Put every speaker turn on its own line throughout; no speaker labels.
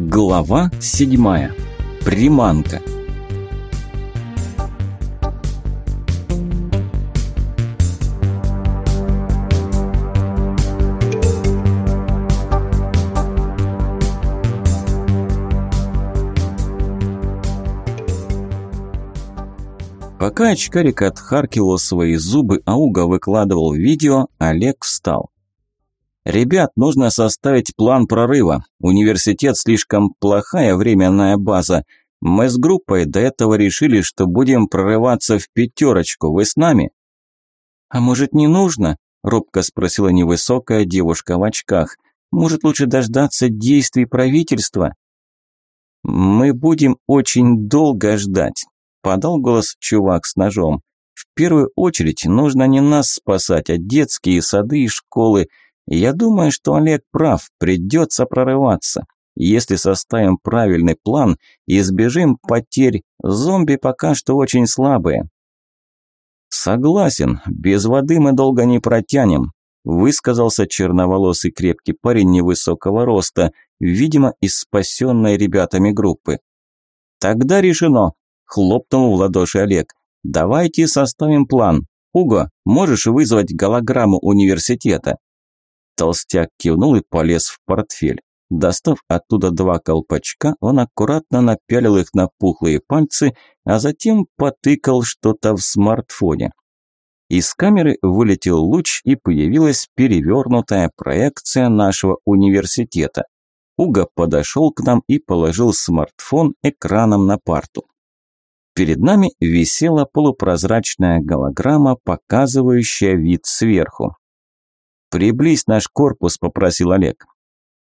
Глава седьмая. Приманка. Пока очкарик отхаркивал свои зубы, а Уга выкладывал видео, Олег встал. «Ребят, нужно составить план прорыва. Университет слишком плохая временная база. Мы с группой до этого решили, что будем прорываться в пятерочку. Вы с нами?»
«А может, не нужно?» – робко спросила невысокая девушка в очках. «Может, лучше дождаться действий правительства?»
«Мы будем очень долго ждать», – подал голос чувак с ножом. «В первую очередь нужно не нас спасать, а детские сады и школы. Я думаю, что Олег прав, придется прорываться. Если составим правильный план избежим потерь, зомби пока что очень слабые. Согласен, без воды мы долго не протянем, высказался черноволосый крепкий парень невысокого роста, видимо, из спасенной ребятами группы. Тогда решено, хлопнул в ладоши Олег. Давайте составим план. Уго, можешь вызвать голограмму университета? Толстяк кивнул и полез в портфель. Достав оттуда два колпачка, он аккуратно напялил их на пухлые пальцы, а затем потыкал что-то в смартфоне. Из камеры вылетел луч и появилась перевернутая проекция нашего университета. Уга подошел к нам и положил смартфон экраном на парту. Перед нами висела полупрозрачная голограмма, показывающая вид сверху. «Приблизь наш корпус», – попросил Олег.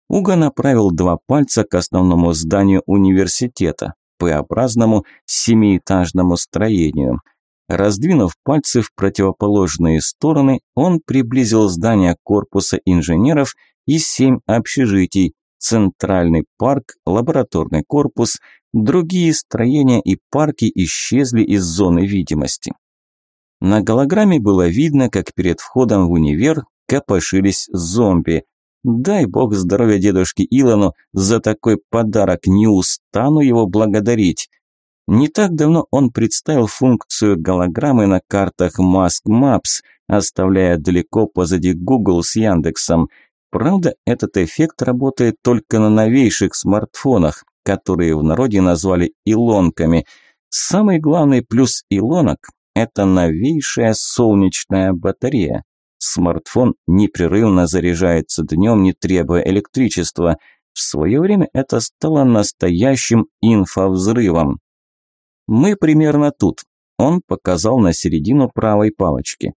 Уга направил два пальца к основному зданию университета, П-образному семиэтажному строению. Раздвинув пальцы в противоположные стороны, он приблизил здание корпуса инженеров и семь общежитий, центральный парк, лабораторный корпус, другие строения и парки исчезли из зоны видимости. На голограмме было видно, как перед входом в универ копошились зомби. Дай бог здоровья дедушке Илону за такой подарок, не устану его благодарить. Не так давно он представил функцию голограммы на картах Mask Maps, оставляя далеко позади Google с Яндексом. Правда, этот эффект работает только на новейших смартфонах, которые в народе назвали илонками. Самый главный плюс илонок – это новейшая солнечная батарея. Смартфон непрерывно заряжается днем, не требуя электричества. В свое время это стало настоящим инфовзрывом. Мы примерно тут. Он показал на середину правой палочки.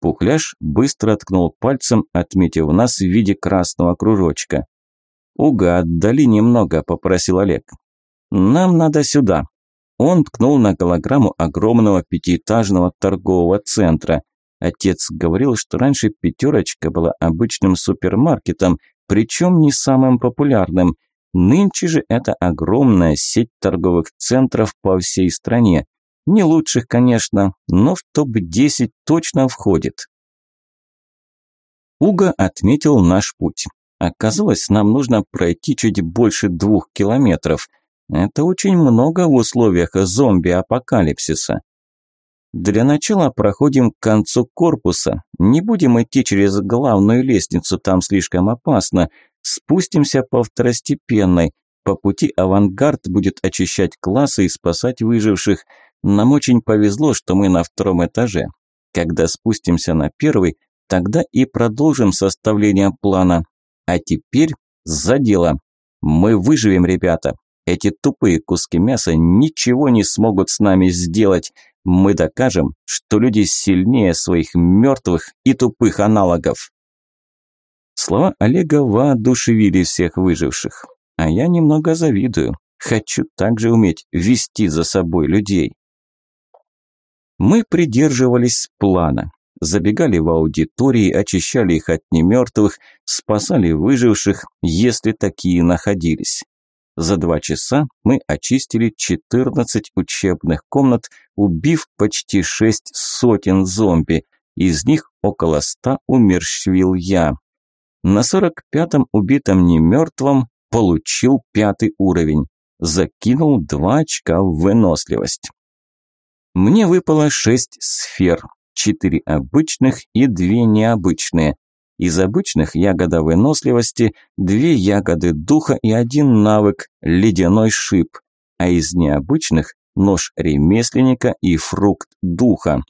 Пухляш быстро ткнул пальцем, отметив нас в виде красного кружочка. «Уга, отдали немного», – попросил Олег. «Нам надо сюда». Он ткнул на голограмму огромного пятиэтажного торгового центра – Отец говорил, что раньше «пятерочка» была обычным супермаркетом, причем не самым популярным. Нынче же это огромная сеть торговых центров по всей стране. Не лучших, конечно, но в топ-10 точно входит. Уга отметил наш путь. Оказалось, нам нужно пройти чуть больше двух километров. Это очень много в условиях зомби-апокалипсиса. Для начала проходим к концу корпуса. Не будем идти через главную лестницу, там слишком опасно. Спустимся по второстепенной. По пути авангард будет очищать классы и спасать выживших. Нам очень повезло, что мы на втором этаже. Когда спустимся на первый, тогда и продолжим составление плана. А теперь за дело. Мы выживем, ребята. Эти тупые куски мяса ничего не смогут с нами сделать. Мы докажем, что люди сильнее своих мертвых и тупых аналогов. Слова Олега воодушевили всех выживших. А я немного завидую. Хочу также уметь вести за собой людей. Мы придерживались плана. Забегали в аудитории, очищали их от немертвых, спасали выживших, если такие находились. За два часа мы очистили 14 учебных комнат, убив почти шесть сотен зомби. Из них около ста умерщвил я. На 45-м убитом немертвом Получил пятый уровень. Закинул два очка в выносливость. Мне выпало шесть сфер, четыре обычных и две необычные. Из обычных ягода выносливости, две ягоды духа и один навык – ледяной шип, а из необычных – нож ремесленника и фрукт духа.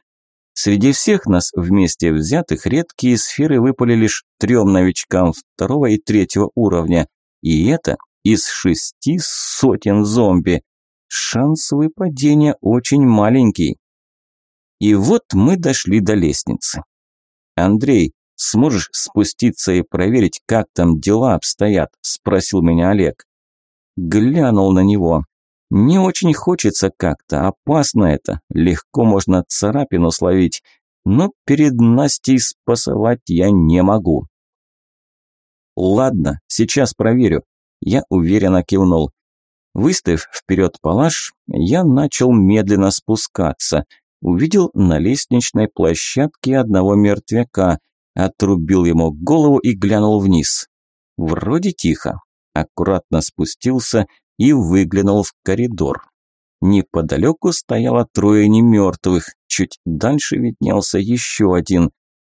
Среди всех нас вместе взятых редкие сферы выпали лишь трем новичкам второго и третьего уровня, и это из шести сотен зомби. Шанс выпадения очень маленький. И вот мы дошли до лестницы. Андрей, сможешь спуститься и проверить, как там дела обстоят?» – спросил меня Олег. Глянул на него. Не очень хочется как-то, опасно это, легко можно царапину словить, но перед Настей спасовать я не могу. Ладно, сейчас проверю. Я уверенно кивнул. Выставив вперед палаш, я начал медленно спускаться. Увидел на лестничной площадке одного мертвяка, отрубил ему голову и глянул вниз. Вроде тихо. Аккуратно спустился и выглянул в коридор. Неподалеку стояло трое немертвых, чуть дальше виднелся еще один,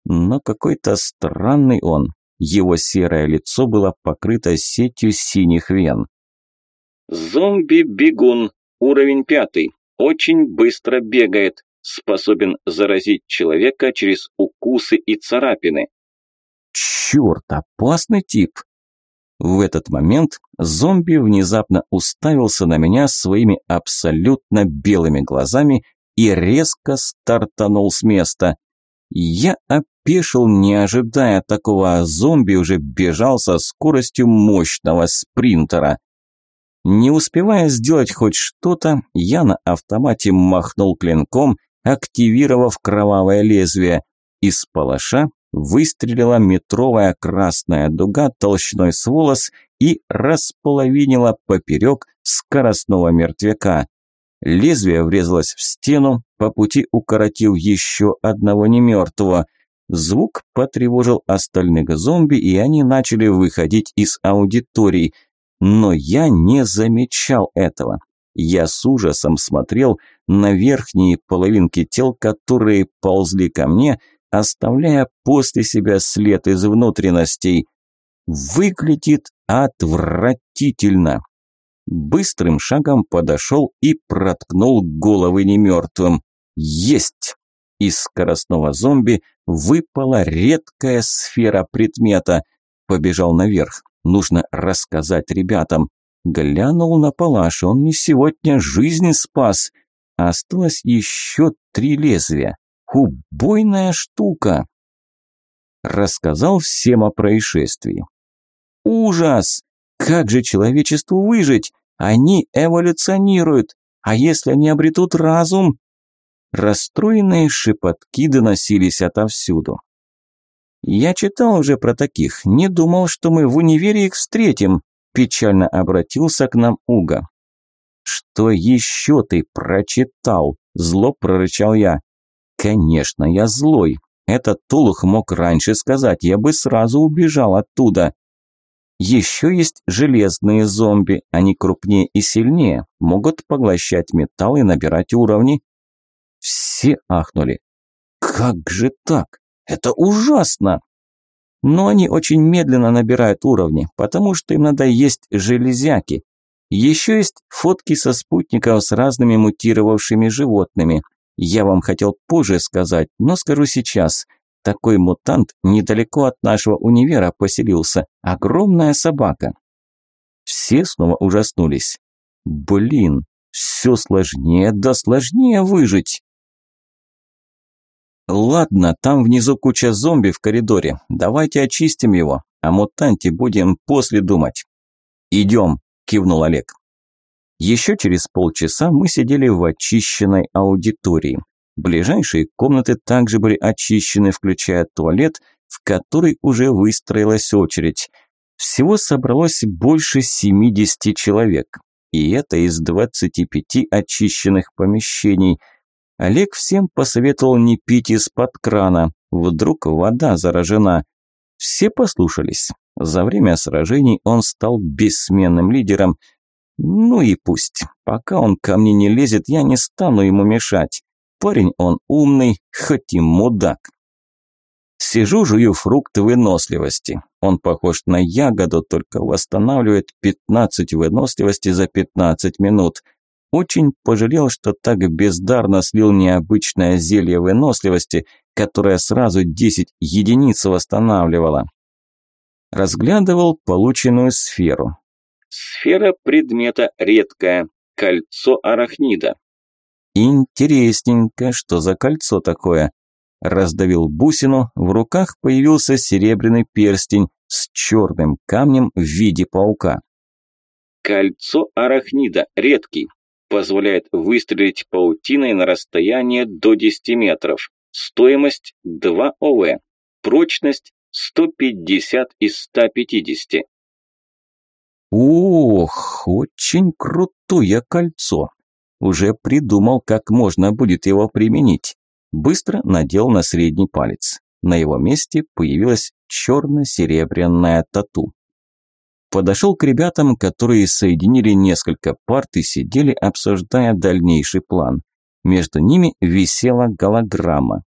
но какой-то странный он. Его серое лицо было покрыто сетью синих вен.
«Зомби-бегун, уровень пятый, очень быстро бегает, способен заразить человека через укусы и царапины».
«Черт, опасный тип!» В этот момент зомби внезапно уставился на меня своими абсолютно белыми глазами и резко стартанул с места. Я опешил, не ожидая такого, а зомби уже бежал со скоростью мощного спринтера. Не успевая сделать хоть что-то, я на автомате махнул клинком, активировав кровавое лезвие. Из палаша выстрелила метровая красная дуга толщиной с волос и располовинила поперек скоростного мертвяка. Лезвие врезалось в стену, по пути укоротив еще одного немертвого. Звук потревожил остальных зомби, и они начали выходить из аудитории. Но я не замечал этого. Я с ужасом смотрел на верхние половинки тел, которые ползли ко мне, оставляя после себя след из внутренностей. Выглядит отвратительно. Быстрым шагом подошел и проткнул головы немертвым. Есть! Из скоростного зомби выпала редкая сфера предмета. Побежал наверх. Нужно рассказать ребятам. Глянул на палаш, он не сегодня жизнь спас. Осталось еще три лезвия. Убойная штука. Рассказал всем о происшествии. Ужас! Как же человечеству выжить? Они эволюционируют. А если они обретут разум? Расстроенные шепотки доносились отовсюду. Я читал уже про таких, не думал, что мы в универе их встретим, печально обратился к нам Уга. Что еще ты прочитал? Зло прорычал я. Конечно, я злой. Этот Тулух мог раньше сказать, я бы сразу убежал оттуда. Еще есть железные зомби, они крупнее и сильнее, могут поглощать металл и набирать уровни. Все ахнули. Как же так? Это ужасно! Но они очень медленно набирают уровни, потому что им надо есть железяки. Еще есть фотки со спутников с разными мутировавшими животными – я вам хотел позже сказать, но скажу сейчас. Такой мутант недалеко от нашего универа поселился. Огромная собака. Все снова ужаснулись. Блин, все сложнее, да сложнее выжить. Ладно, там внизу куча зомби в коридоре. Давайте очистим его. О мутанте будем после думать. Идем, кивнул Олег. Еще через полчаса мы сидели в очищенной аудитории. Ближайшие комнаты также были очищены, включая туалет, в который уже выстроилась очередь. Всего собралось больше 70 человек. И это из 25 очищенных помещений. Олег всем посоветовал не пить из-под крана, вдруг вода заражена. Все послушались. За время сражений он стал бессменным лидером. Ну и пусть. Пока он ко мне не лезет, я не стану ему мешать. Парень он умный, хоть и мудак. Сижу, жую фрукты выносливости. Он похож на ягоду, только восстанавливает 15 выносливости за 15 минут. Очень пожалел, что так бездарно слил необычное зелье выносливости, которое сразу 10 единиц восстанавливало. Разглядывал полученную сферу.
Сфера предмета редкая, кольцо арахнида.
Интересненько, что за кольцо такое? Раздавил бусину, в руках появился серебряный перстень с черным камнем в виде паука.
Кольцо арахнида, редкий, позволяет выстрелить паутиной на расстояние до 10 метров. Стоимость 2 ОВ. Прочность 150 из 150.
Ох, очень крутое кольцо. Уже придумал, как можно будет его применить. Быстро надел на средний палец. На его месте появилась черно-серебряная тату. Подошел к ребятам, которые соединили несколько парт и сидели, обсуждая дальнейший план. Между ними висела голограмма.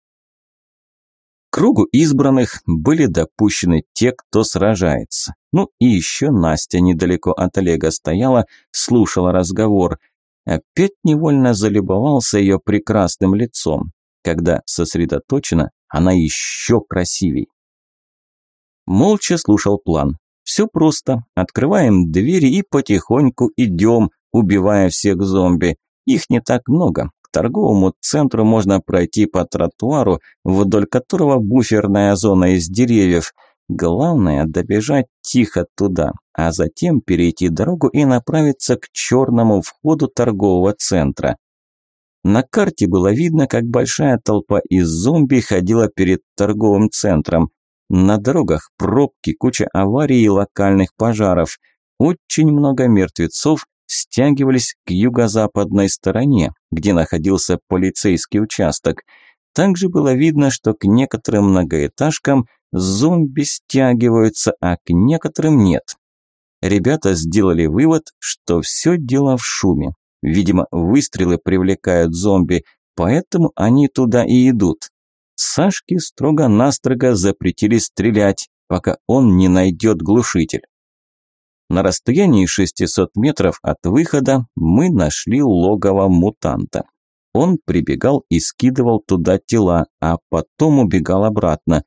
Кругу избранных были допущены те, кто сражается. Ну и еще Настя недалеко от Олега стояла, слушала разговор. Опять невольно залюбовался ее прекрасным лицом. Когда сосредоточена, она еще красивей. Молча слушал план. Все просто. Открываем двери и потихоньку идем, убивая всех зомби. Их не так много. К торговому центру можно пройти по тротуару, вдоль которого буферная зона из деревьев. Главное – добежать тихо туда, а затем перейти дорогу и направиться к черному входу торгового центра. На карте было видно, как большая толпа из зомби ходила перед торговым центром. На дорогах пробки, куча аварий и локальных пожаров. Очень много мертвецов стягивались к юго-западной стороне, где находился полицейский участок. Также было видно, что к некоторым многоэтажкам зомби стягиваются, а к некоторым нет. Ребята сделали вывод, что все дело в шуме. Видимо, выстрелы привлекают зомби, поэтому они туда и идут. Сашке строго-настрого запретили стрелять, пока он не найдет глушитель. На расстоянии 600 метров от выхода мы нашли логово мутанта. Он прибегал и скидывал туда тела, а потом убегал обратно.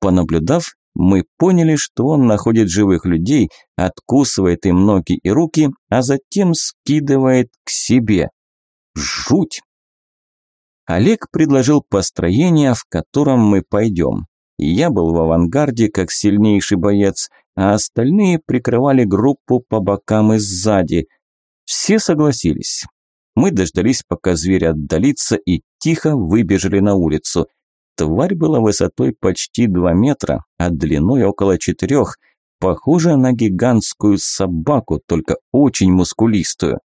Понаблюдав, мы поняли, что он находит живых людей, откусывает им ноги и руки, а затем скидывает к себе. Жуть! Олег предложил построение, в котором мы пойдем. Я был в авангарде как сильнейший боец, а остальные прикрывали группу по бокам и сзади. Все согласились. Мы дождались, пока зверь отдалится, и тихо выбежали на улицу – Тварь была высотой почти 2 метра, а длиной около 4, похожа на гигантскую собаку, только очень мускулистую.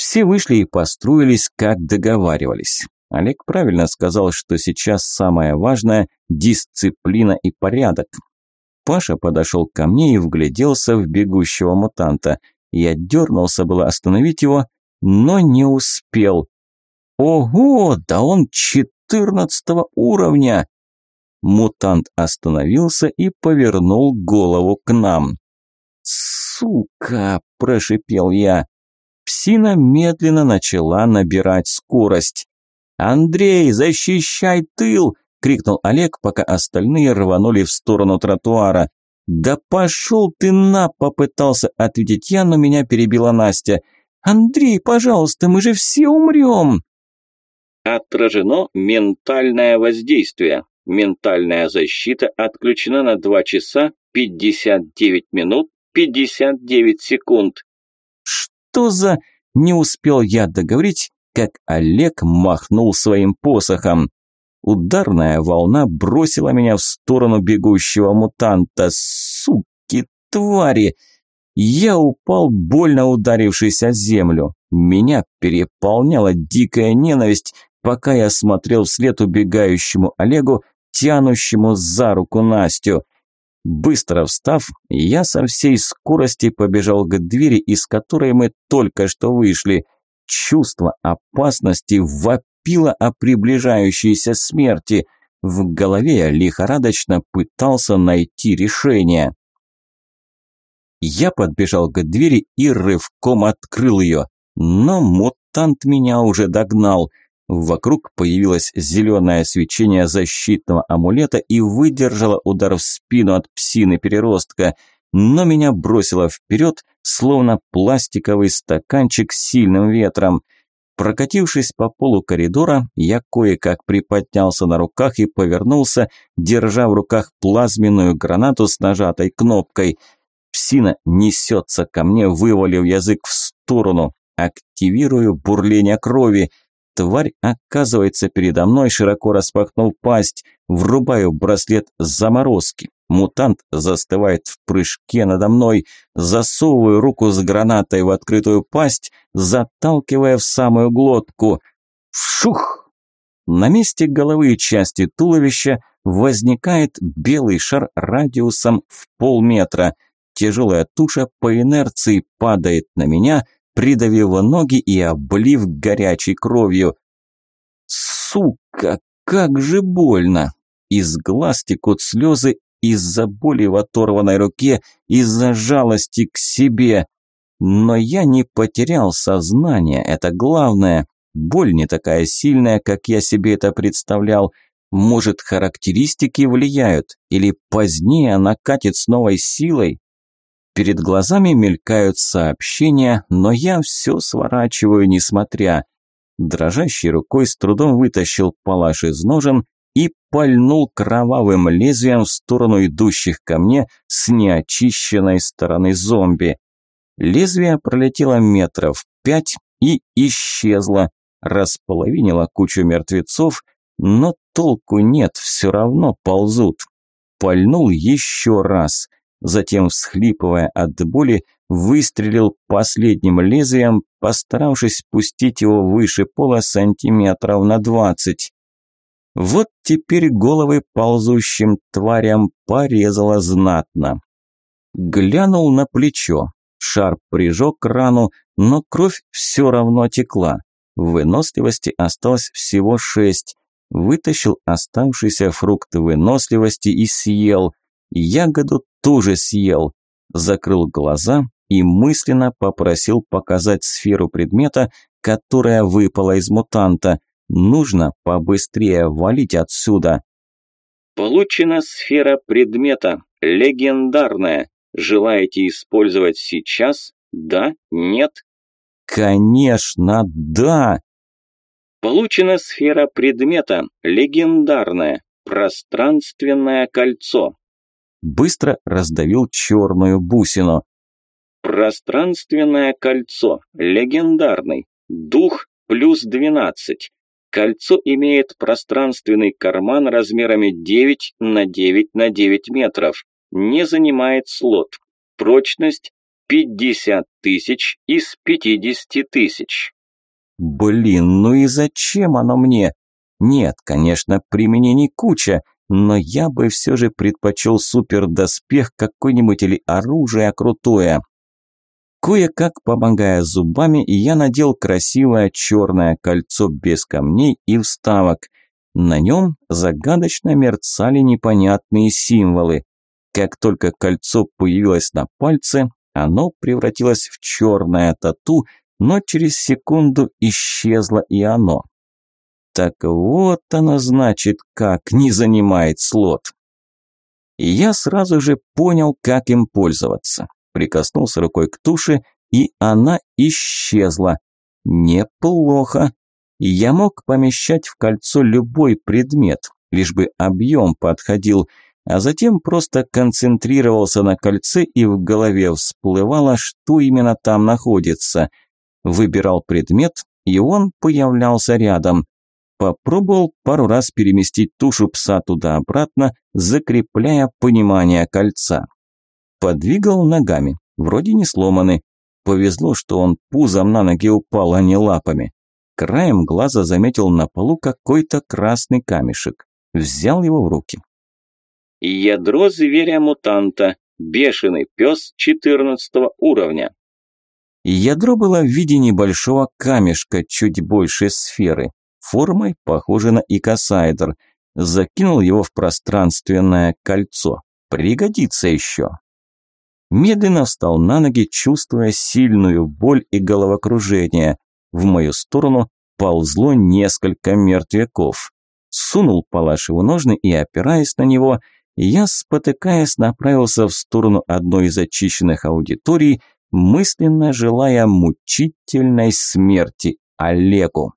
Все вышли и построились, как договаривались. Олег правильно сказал, что сейчас самое важное – дисциплина и порядок. Паша подошел ко мне и вгляделся в бегущего мутанта. Я дернулся было остановить его, но не успел. Ого, да он четырнадцатого уровня!» Мутант остановился и повернул голову к нам. «Сука!» – прошипел я. Псина медленно начала набирать скорость. «Андрей, защищай тыл!» – крикнул Олег, пока остальные рванули в сторону тротуара. «Да пошел ты на!» – попытался ответить я, но меня перебила Настя. «Андрей, пожалуйста, мы же все умрем!»
Отражено ментальное воздействие. Ментальная защита отключена на 2 часа 59 минут 59 секунд.
Что за... Не успел я договорить, как Олег махнул своим посохом. Ударная волна бросила меня в сторону бегущего мутанта. Суки, твари! Я упал, больно ударившись о землю. Меня переполняла дикая ненависть, пока я смотрел вслед убегающему Олегу, тянущему за руку Настю. Быстро встав, я со всей скорости побежал к двери, из которой мы только что вышли. Чувство опасности вопило о приближающейся смерти. В голове я лихорадочно пытался найти решение. Я подбежал к двери и рывком открыл ее. Но мутант меня уже догнал. Вокруг появилось зеленое свечение защитного амулета и выдержало удар в спину от псины-переростка, но меня бросило вперед, словно пластиковый стаканчик с сильным ветром. Прокатившись по полу коридора, я кое-как приподнялся на руках и повернулся, держа в руках плазменную гранату с нажатой кнопкой. Псина несется ко мне, вывалив язык в сторону. Активирую бурление крови. Тварь оказывается передо мной, широко распахнув пасть. Врубаю браслет заморозки. Мутант застывает в прыжке надо мной. Засовываю руку с гранатой в открытую пасть, заталкивая в самую глотку. Вшух! На месте головы и части туловища возникает белый шар радиусом в полметра. Тяжелая туша по инерции падает на меня – придавив ноги и облив горячей кровью. Сука, как же больно! Из глаз текут слезы из-за боли в оторванной руке, из-за жалости к себе. Но я не потерял сознание, это главное. Боль не такая сильная, как я себе это представлял. Может, характеристики влияют, или позднее она катит с новой силой? Перед глазами мелькают сообщения, но я все сворачиваю, несмотря. Дрожащей рукой с трудом вытащил палаш из ножен и пальнул кровавым лезвием в сторону идущих ко мне с неочищенной стороны зомби. Лезвие пролетело метров пять и исчезло, располовинило кучу мертвецов, но толку нет, все равно ползут. Пальнул еще раз – затем, всхлипывая от боли, выстрелил последним лезвием, постаравшись пустить его выше пола сантиметров на двадцать. Вот теперь головы ползущим тварям порезало знатно. Глянул на плечо. Шар прижег рану, но кровь все равно текла. Выносливости осталось всего шесть. Вытащил оставшийся фрукт выносливости и съел. Ягоду тоже съел. Закрыл глаза и мысленно попросил показать сферу предмета, которая выпала из мутанта. Нужно побыстрее валить отсюда.
Получена сфера предмета. Легендарная. Желаете использовать сейчас? Да? Нет?
Конечно, да!
Получена сфера предмета. Легендарная. Пространственное кольцо
быстро раздавил черную бусину.
Пространственное кольцо. Легендарный. Дух плюс 12. Кольцо имеет пространственный карман размерами 9 на 9 на 9 метров. Не занимает слот. Прочность 50 тысяч из 50 тысяч.
Блин, ну и зачем оно мне? Нет, конечно, применений куча, но я бы все же предпочел супердоспех какой-нибудь или оружие крутое. Кое-как, помогая зубами, я надел красивое черное кольцо без камней и вставок. На нем загадочно мерцали непонятные символы. Как только кольцо появилось на пальце, оно превратилось в черное тату, но через секунду исчезло и оно. Так вот оно значит, как не занимает слот. И я сразу же понял, как им пользоваться. Прикоснулся рукой к туше, и она исчезла. Неплохо. Я мог помещать в кольцо любой предмет, лишь бы объем подходил, а затем просто концентрировался на кольце и в голове всплывало, что именно там находится. Выбирал предмет, и он появлялся рядом. Попробовал пару раз переместить тушу пса туда-обратно, закрепляя понимание кольца. Подвигал ногами, вроде не сломаны. Повезло, что он пузом на ноги упал, а не лапами. Краем глаза заметил на полу какой-то красный камешек. Взял его в руки.
Ядро зверя-мутанта. Бешеный пес 14 уровня.
Ядро было в виде небольшого камешка, чуть больше сферы. Формой похоже на икосайдер. Закинул его в пространственное кольцо. Пригодится еще. Медленно встал на ноги, чувствуя сильную боль и головокружение. В мою сторону ползло несколько мертвяков. Сунул палаш в ножны и, опираясь на него, я, спотыкаясь, направился в сторону одной из очищенных аудиторий, мысленно желая мучительной смерти Олегу.